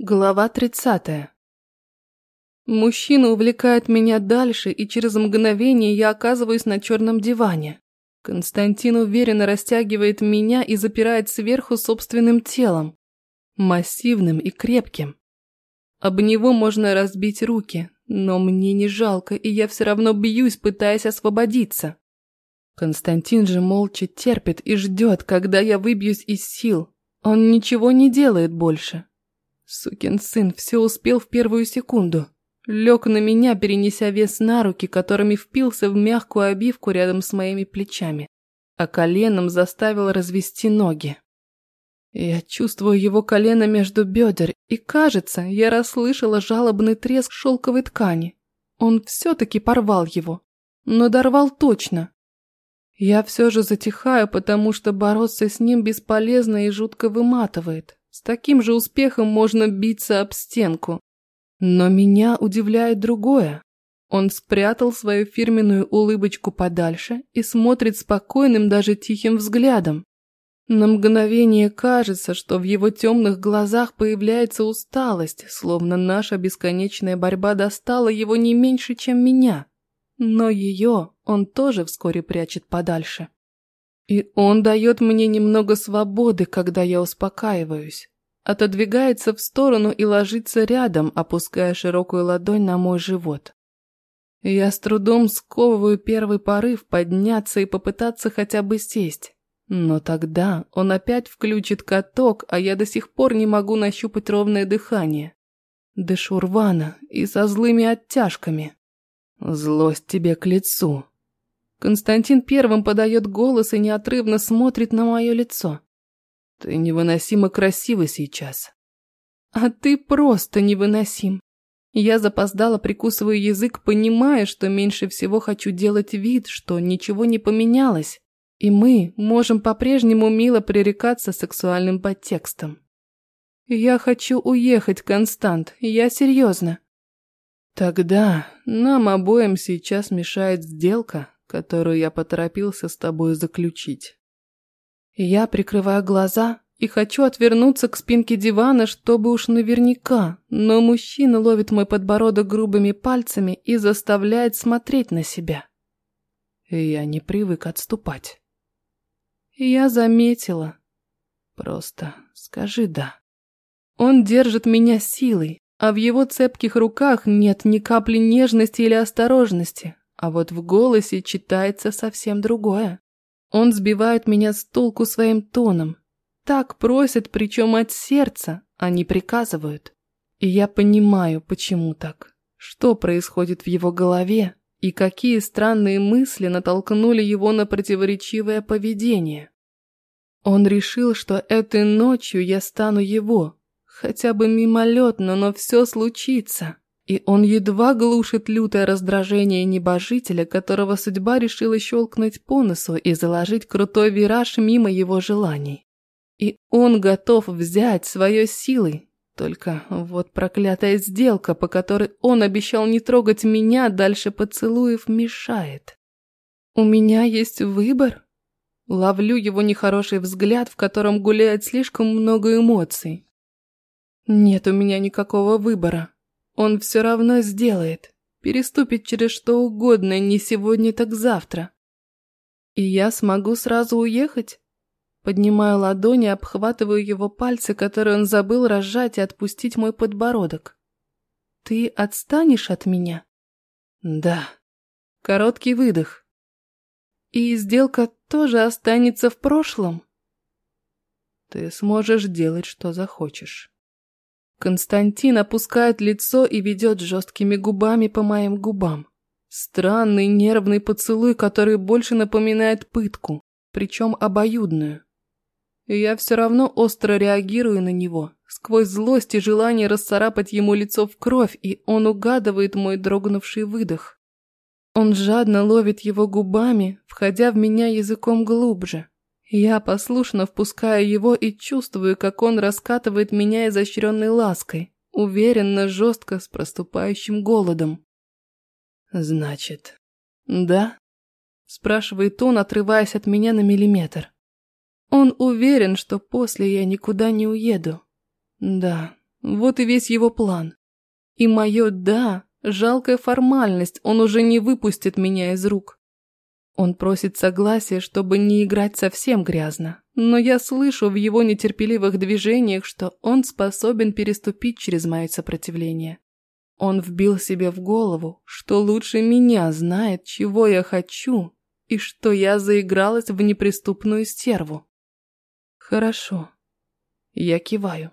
Глава 30. Мужчина увлекает меня дальше, и через мгновение я оказываюсь на черном диване. Константин уверенно растягивает меня и запирает сверху собственным телом. Массивным и крепким. Об него можно разбить руки, но мне не жалко, и я все равно бьюсь, пытаясь освободиться. Константин же молча терпит и ждет, когда я выбьюсь из сил. Он ничего не делает больше. Сукин сын все успел в первую секунду. Лег на меня, перенеся вес на руки, которыми впился в мягкую обивку рядом с моими плечами, а коленом заставил развести ноги. Я чувствую его колено между бедер, и кажется, я расслышала жалобный треск шелковой ткани. Он все-таки порвал его, но дорвал точно. Я все же затихаю, потому что бороться с ним бесполезно и жутко выматывает. С таким же успехом можно биться об стенку. Но меня удивляет другое. Он спрятал свою фирменную улыбочку подальше и смотрит спокойным, даже тихим взглядом. На мгновение кажется, что в его темных глазах появляется усталость, словно наша бесконечная борьба достала его не меньше, чем меня. Но ее он тоже вскоре прячет подальше. И он дает мне немного свободы, когда я успокаиваюсь. Отодвигается в сторону и ложится рядом, опуская широкую ладонь на мой живот. Я с трудом сковываю первый порыв подняться и попытаться хотя бы сесть. Но тогда он опять включит каток, а я до сих пор не могу нащупать ровное дыхание. Дышу рвано и со злыми оттяжками. Злость тебе к лицу. Константин первым подает голос и неотрывно смотрит на мое лицо. Ты невыносимо красива сейчас. А ты просто невыносим. Я запоздала, прикусываю язык, понимая, что меньше всего хочу делать вид, что ничего не поменялось, и мы можем по-прежнему мило пререкаться сексуальным подтекстом. Я хочу уехать, Констант, я серьезно. Тогда нам обоим сейчас мешает сделка, которую я поторопился с тобой заключить. Я прикрываю глаза и хочу отвернуться к спинке дивана, чтобы уж наверняка, но мужчина ловит мой подбородок грубыми пальцами и заставляет смотреть на себя. Я не привык отступать. Я заметила. Просто скажи «да». Он держит меня силой, а в его цепких руках нет ни капли нежности или осторожности, а вот в голосе читается совсем другое. Он сбивает меня с толку своим тоном. Так просит, причем от сердца, а не приказывают. И я понимаю, почему так. Что происходит в его голове и какие странные мысли натолкнули его на противоречивое поведение. Он решил, что этой ночью я стану его, хотя бы мимолетно, но все случится. И он едва глушит лютое раздражение небожителя, которого судьба решила щелкнуть по носу и заложить крутой вираж мимо его желаний. И он готов взять свое силой. Только вот проклятая сделка, по которой он обещал не трогать меня дальше поцелуев, мешает. У меня есть выбор. Ловлю его нехороший взгляд, в котором гуляет слишком много эмоций. Нет у меня никакого выбора. Он все равно сделает. Переступит через что угодно, не сегодня, так завтра. И я смогу сразу уехать? Поднимаю ладони, обхватываю его пальцы, которые он забыл разжать и отпустить мой подбородок. Ты отстанешь от меня? Да. Короткий выдох. И сделка тоже останется в прошлом? Ты сможешь делать, что захочешь. Константин опускает лицо и ведет жесткими губами по моим губам. Странный нервный поцелуй, который больше напоминает пытку, причем обоюдную. И я все равно остро реагирую на него, сквозь злость и желание расцарапать ему лицо в кровь, и он угадывает мой дрогнувший выдох. Он жадно ловит его губами, входя в меня языком глубже. Я послушно впускаю его и чувствую, как он раскатывает меня изощренной лаской, уверенно, жестко, с проступающим голодом. «Значит, да?» – спрашивает он, отрываясь от меня на миллиметр. Он уверен, что после я никуда не уеду. Да, Вот и весь его план. И мое «да» – жалкая формальность, он уже не выпустит меня из рук. Он просит согласия, чтобы не играть совсем грязно, но я слышу в его нетерпеливых движениях, что он способен переступить через мое сопротивление. Он вбил себе в голову, что лучше меня знает, чего я хочу, и что я заигралась в неприступную стерву. Хорошо. Я киваю.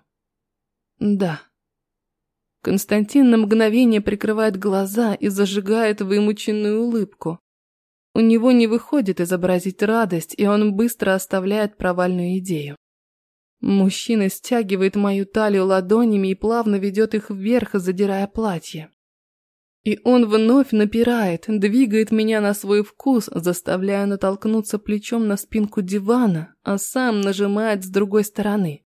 Да. Константин на мгновение прикрывает глаза и зажигает вымученную улыбку. У него не выходит изобразить радость, и он быстро оставляет провальную идею. Мужчина стягивает мою талию ладонями и плавно ведет их вверх, задирая платье. И он вновь напирает, двигает меня на свой вкус, заставляя натолкнуться плечом на спинку дивана, а сам нажимает с другой стороны.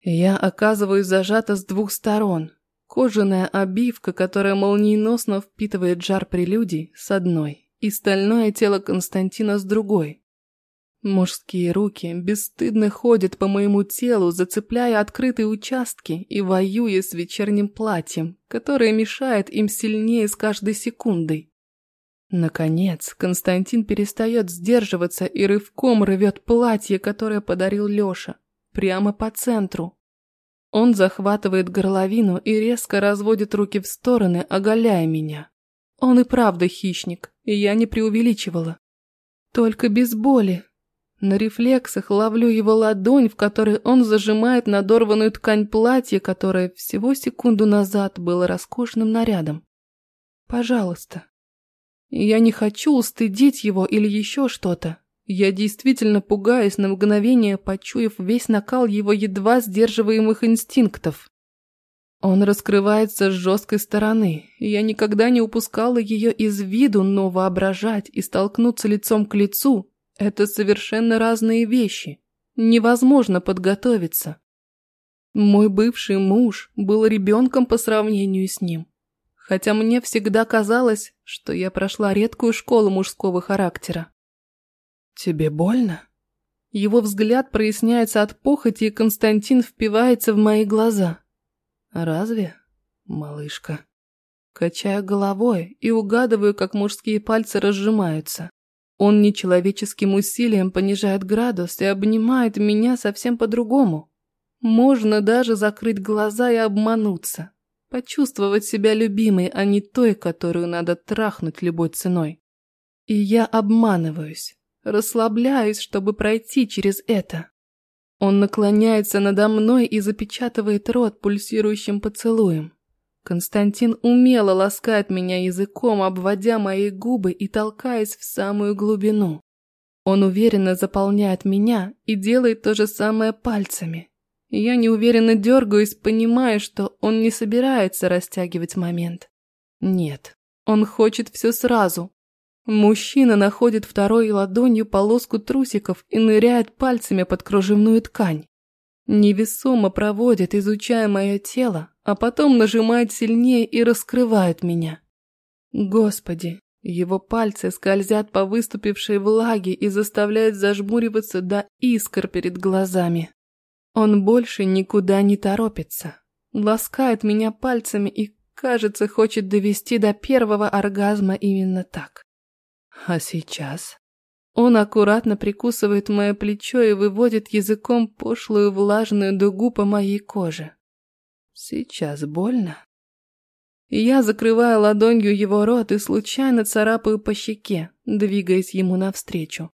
Я оказываюсь зажата с двух сторон. Кожаная обивка, которая молниеносно впитывает жар прелюдий, с одной и стальное тело Константина с другой. Мужские руки бесстыдно ходят по моему телу, зацепляя открытые участки и воюя с вечерним платьем, которое мешает им сильнее с каждой секундой. Наконец, Константин перестает сдерживаться и рывком рвет платье, которое подарил Леша, прямо по центру. Он захватывает горловину и резко разводит руки в стороны, оголяя меня. Он и правда хищник, и я не преувеличивала. Только без боли. На рефлексах ловлю его ладонь, в которой он зажимает надорванную ткань платья, которое всего секунду назад было роскошным нарядом. Пожалуйста. Я не хочу устыдить его или еще что-то. Я действительно пугаюсь на мгновение, почуяв весь накал его едва сдерживаемых инстинктов. Он раскрывается с жесткой стороны. Я никогда не упускала ее из виду, но воображать и столкнуться лицом к лицу – это совершенно разные вещи. Невозможно подготовиться. Мой бывший муж был ребенком по сравнению с ним. Хотя мне всегда казалось, что я прошла редкую школу мужского характера. «Тебе больно?» Его взгляд проясняется от похоти, и Константин впивается в мои глаза – «Разве, малышка?» Качаю головой и угадываю, как мужские пальцы разжимаются. Он нечеловеческим усилием понижает градус и обнимает меня совсем по-другому. Можно даже закрыть глаза и обмануться. Почувствовать себя любимой, а не той, которую надо трахнуть любой ценой. И я обманываюсь, расслабляюсь, чтобы пройти через это. Он наклоняется надо мной и запечатывает рот пульсирующим поцелуем. Константин умело ласкает меня языком, обводя мои губы и толкаясь в самую глубину. Он уверенно заполняет меня и делает то же самое пальцами. Я неуверенно дергаюсь, понимая, что он не собирается растягивать момент. Нет, он хочет все сразу, Мужчина находит второй ладонью полоску трусиков и ныряет пальцами под кружевную ткань. Невесомо проводит, изучая мое тело, а потом нажимает сильнее и раскрывает меня. Господи, его пальцы скользят по выступившей влаге и заставляют зажмуриваться до искр перед глазами. Он больше никуда не торопится. Ласкает меня пальцами и, кажется, хочет довести до первого оргазма именно так. А сейчас? Он аккуратно прикусывает мое плечо и выводит языком пошлую влажную дугу по моей коже. Сейчас больно? Я закрываю ладонью его рот и случайно царапаю по щеке, двигаясь ему навстречу.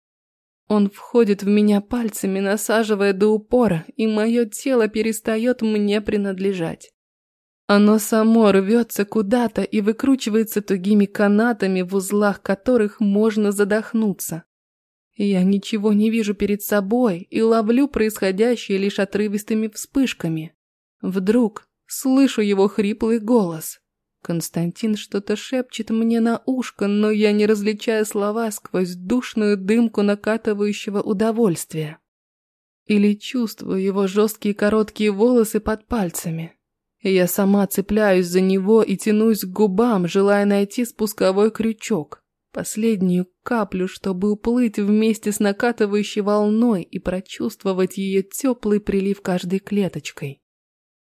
Он входит в меня пальцами, насаживая до упора, и мое тело перестает мне принадлежать. Оно само рвется куда-то и выкручивается тугими канатами, в узлах которых можно задохнуться. Я ничего не вижу перед собой и ловлю происходящее лишь отрывистыми вспышками. Вдруг слышу его хриплый голос. Константин что-то шепчет мне на ушко, но я не различаю слова сквозь душную дымку накатывающего удовольствия. Или чувствую его жесткие короткие волосы под пальцами. Я сама цепляюсь за него и тянусь к губам, желая найти спусковой крючок. Последнюю каплю, чтобы уплыть вместе с накатывающей волной и прочувствовать ее теплый прилив каждой клеточкой.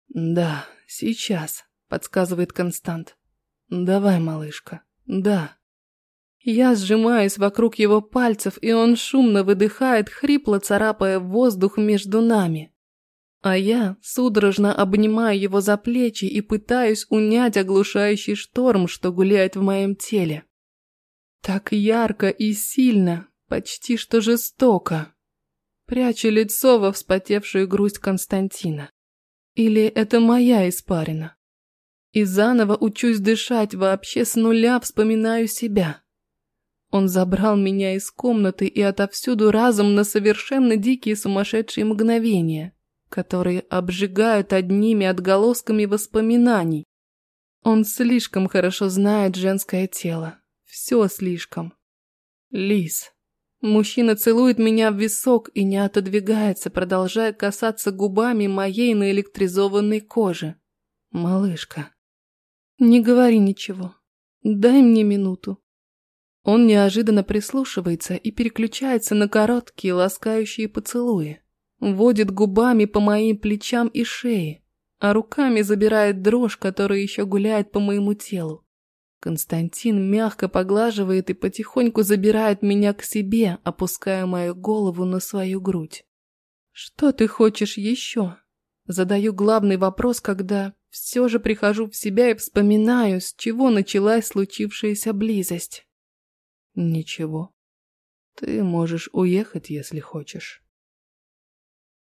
Да, сейчас, подсказывает Констант. Давай, малышка. Да. Я сжимаюсь вокруг его пальцев, и он шумно выдыхает, хрипло царапая воздух между нами. А я судорожно обнимаю его за плечи и пытаюсь унять оглушающий шторм, что гуляет в моем теле. Так ярко и сильно, почти что жестоко. Прячу лицо во вспотевшую грусть Константина. Или это моя испарина? И заново учусь дышать, вообще с нуля вспоминаю себя. Он забрал меня из комнаты и отовсюду разом на совершенно дикие сумасшедшие мгновения, которые обжигают одними отголосками воспоминаний. Он слишком хорошо знает женское тело. Все слишком. Лис. Мужчина целует меня в висок и не отодвигается, продолжая касаться губами моей наэлектризованной кожи. Малышка. Не говори ничего. Дай мне минуту. Он неожиданно прислушивается и переключается на короткие ласкающие поцелуи. Водит губами по моим плечам и шее, а руками забирает дрожь, которая еще гуляет по моему телу. Константин мягко поглаживает и потихоньку забирает меня к себе, опуская мою голову на свою грудь. «Что ты хочешь еще?» Задаю главный вопрос, когда все же прихожу в себя и вспоминаю, с чего началась случившаяся близость. «Ничего. Ты можешь уехать, если хочешь».